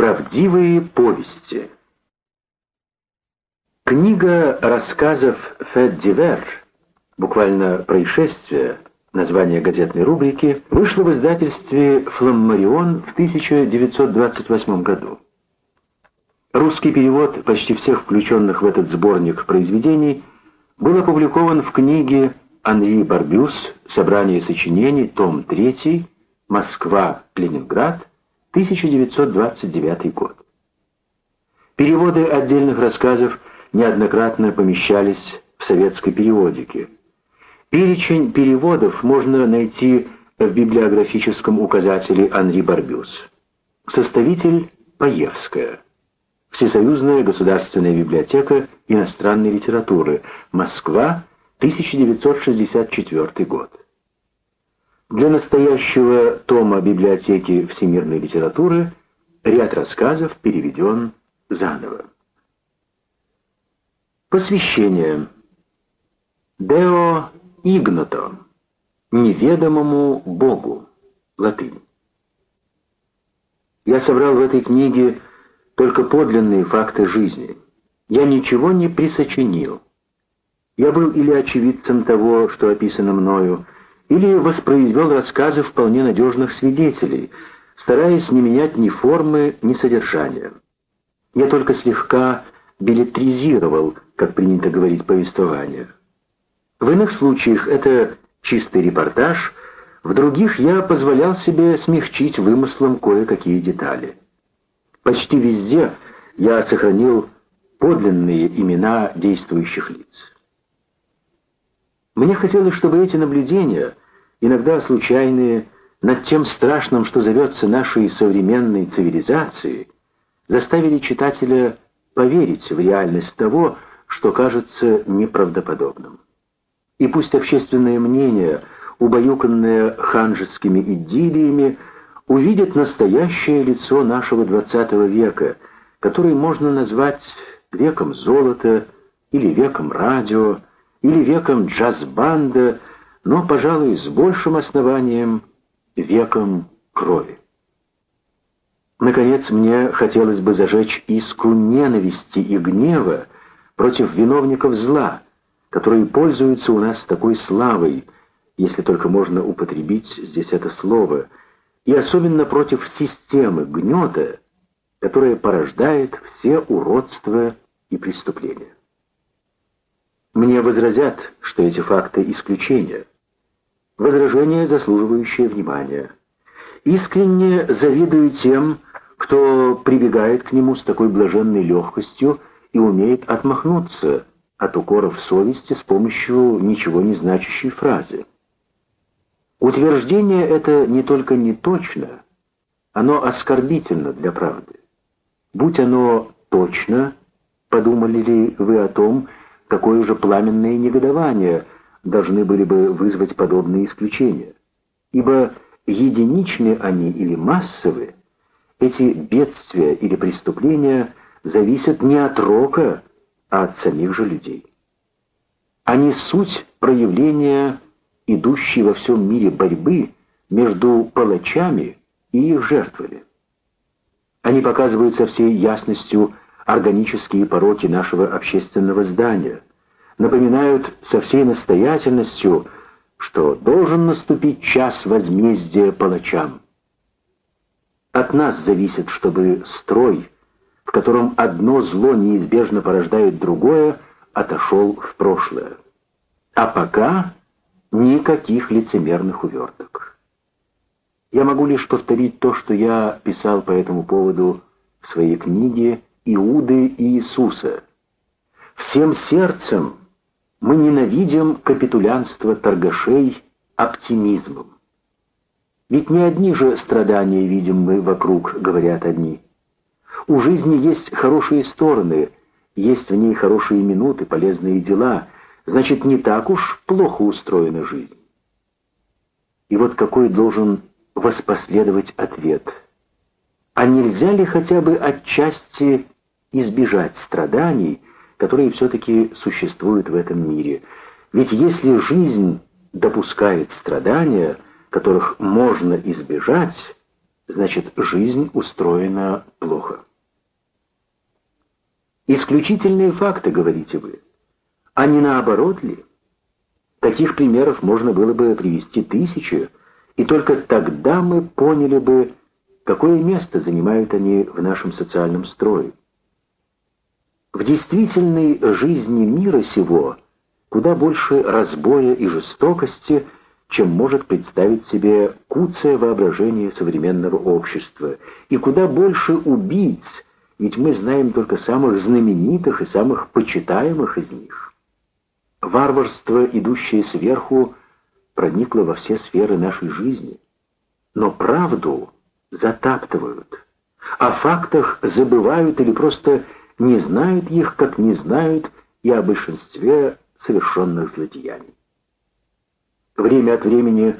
Правдивые повести. Книга рассказов Фед Дивер, буквально «Происшествие», название газетной рубрики, вышла в издательстве «Фламмарион» в 1928 году. Русский перевод почти всех включенных в этот сборник произведений был опубликован в книге Анри Барбюс. «Собрание сочинений», том 3, Москва, Ленинград, 1929 год. Переводы отдельных рассказов неоднократно помещались в советской периодике. Перечень переводов можно найти в библиографическом указателе Анри Барбюс. Составитель Паевская. Всесоюзная государственная библиотека иностранной литературы. Москва, 1964 год. Для настоящего тома библиотеки всемирной литературы ряд рассказов переведен заново. Посвящение. Део Игното. Неведомому Богу. Латынь. Я собрал в этой книге только подлинные факты жизни. Я ничего не присочинил. Я был или очевидцем того, что описано мною, или воспроизвел рассказы вполне надежных свидетелей, стараясь не менять ни формы, ни содержания. Я только слегка билетризировал, как принято говорить, повествование. В иных случаях это чистый репортаж, в других я позволял себе смягчить вымыслом кое-какие детали. Почти везде я сохранил подлинные имена действующих лиц. Мне хотелось, чтобы эти наблюдения иногда случайные, над тем страшным, что зовется нашей современной цивилизацией, заставили читателя поверить в реальность того, что кажется неправдоподобным. И пусть общественное мнение, убаюканное ханжескими идиллиями, увидит настоящее лицо нашего XX века, который можно назвать веком золота, или веком радио, или веком джаз-банда, но, пожалуй, с большим основанием веком крови. Наконец, мне хотелось бы зажечь искру ненависти и гнева против виновников зла, которые пользуются у нас такой славой, если только можно употребить здесь это слово, и особенно против системы гнета, которая порождает все уродства и преступления. Мне возразят, что эти факты исключения. Возражение, заслуживающее внимания. Искренне завидую тем, кто прибегает к нему с такой блаженной легкостью и умеет отмахнуться от укоров совести с помощью ничего не значащей фразы. Утверждение это не только не точно, оно оскорбительно для правды. Будь оно точно, подумали ли вы о том, какое же пламенное негодование – должны были бы вызвать подобные исключения. Ибо единичны они или массовые, эти бедствия или преступления зависят не от рока, а от самих же людей. Они суть проявления идущей во всем мире борьбы между палачами и их жертвами. Они показывают со всей ясностью органические пороки нашего общественного здания – напоминают со всей настоятельностью, что должен наступить час возмездия палачам. От нас зависит, чтобы строй, в котором одно зло неизбежно порождает другое, отошел в прошлое. А пока никаких лицемерных уверток. Я могу лишь повторить то, что я писал по этому поводу в своей книге «Иуды и Иисуса». Всем сердцем мы ненавидим капитулянство торгашей оптимизмом. Ведь не одни же страдания видим мы вокруг, говорят одни. У жизни есть хорошие стороны, есть в ней хорошие минуты, полезные дела, значит, не так уж плохо устроена жизнь. И вот какой должен воспоследовать ответ. А нельзя ли хотя бы отчасти избежать страданий, которые все-таки существуют в этом мире. Ведь если жизнь допускает страдания, которых можно избежать, значит, жизнь устроена плохо. Исключительные факты, говорите вы. А не наоборот ли? Таких примеров можно было бы привести тысячи, и только тогда мы поняли бы, какое место занимают они в нашем социальном строе. В действительной жизни мира сего куда больше разбоя и жестокости, чем может представить себе куцое воображение современного общества, и куда больше убийц, ведь мы знаем только самых знаменитых и самых почитаемых из них. Варварство, идущее сверху, проникло во все сферы нашей жизни. Но правду затаптывают, о фактах забывают или просто не знают их, как не знают и о большинстве совершенных злодеяний. Время от времени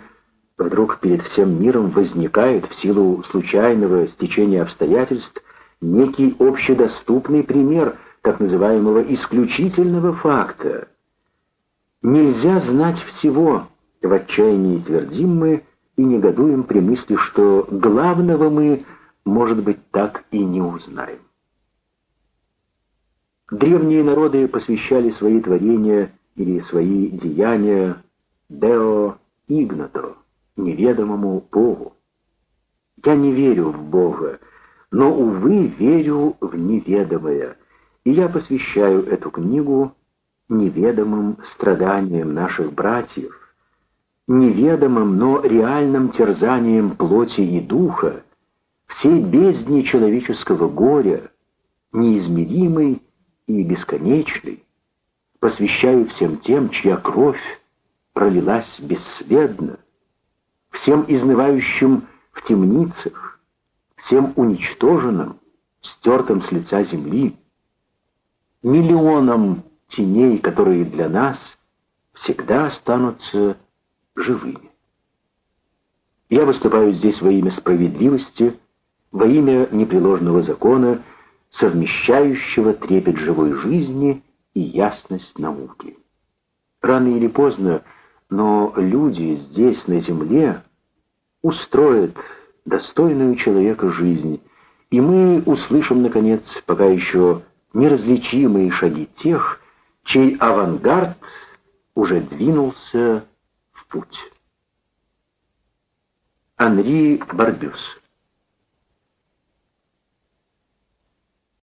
вдруг перед всем миром возникает в силу случайного стечения обстоятельств некий общедоступный пример так называемого исключительного факта. Нельзя знать всего, в отчаянии твердим мы и негодуем при мысли, что главного мы, может быть, так и не узнаем. Древние народы посвящали свои творения или свои деяния Део Игнато, неведомому Богу. Я не верю в Бога, но, увы, верю в неведомое, и я посвящаю эту книгу неведомым страданиям наших братьев, неведомым, но реальным терзанием плоти и духа, всей бездни человеческого горя, неизмеримой и бесконечной, посвящаю всем тем, чья кровь пролилась бесследно, всем изнывающим в темницах, всем уничтоженным, стертым с лица земли, миллионам теней, которые для нас всегда останутся живыми. Я выступаю здесь во имя справедливости, во имя непреложного закона, совмещающего трепет живой жизни и ясность науки. Рано или поздно, но люди здесь, на земле, устроят достойную человека жизнь, и мы услышим, наконец, пока еще неразличимые шаги тех, чей авангард уже двинулся в путь. Анри Барбюс